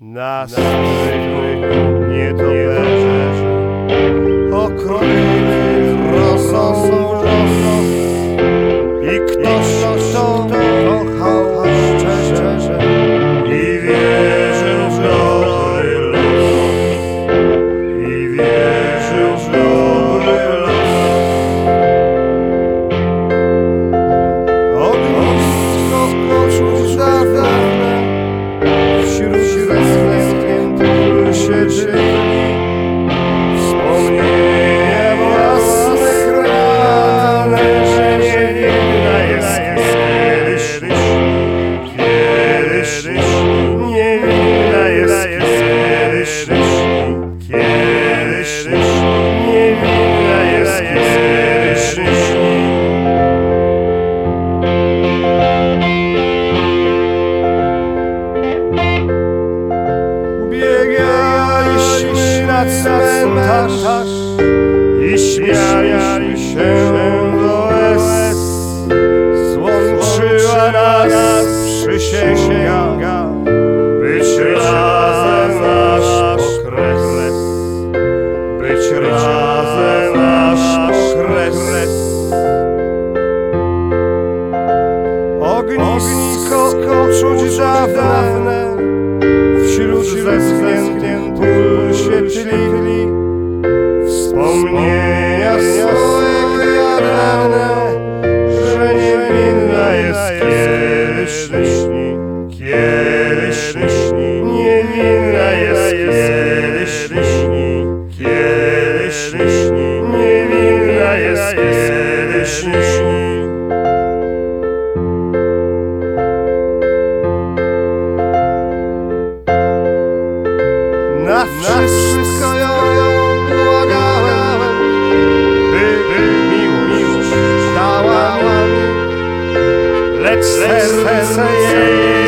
Na strychu nie to leży Okrojny rosą los. I ktoś kto kochał szczerze I wierzył w dobry los. I wierzył w church. Na cmentarz i śmiali się do łez. Złączyła nas przysięga, być razem nasz okres. Być razem nasz okres. Ognisko czuć dawne Wśród zeschniętych pól się tli Wspomnienia swoje karane Że niewinna jest kiedyś Kiedyś Niewinna jest kiedyś Kiedyś Niewinna jest kiedyś Na wszystko ją błagałem, by, by miłość dała mi, lecz serce jej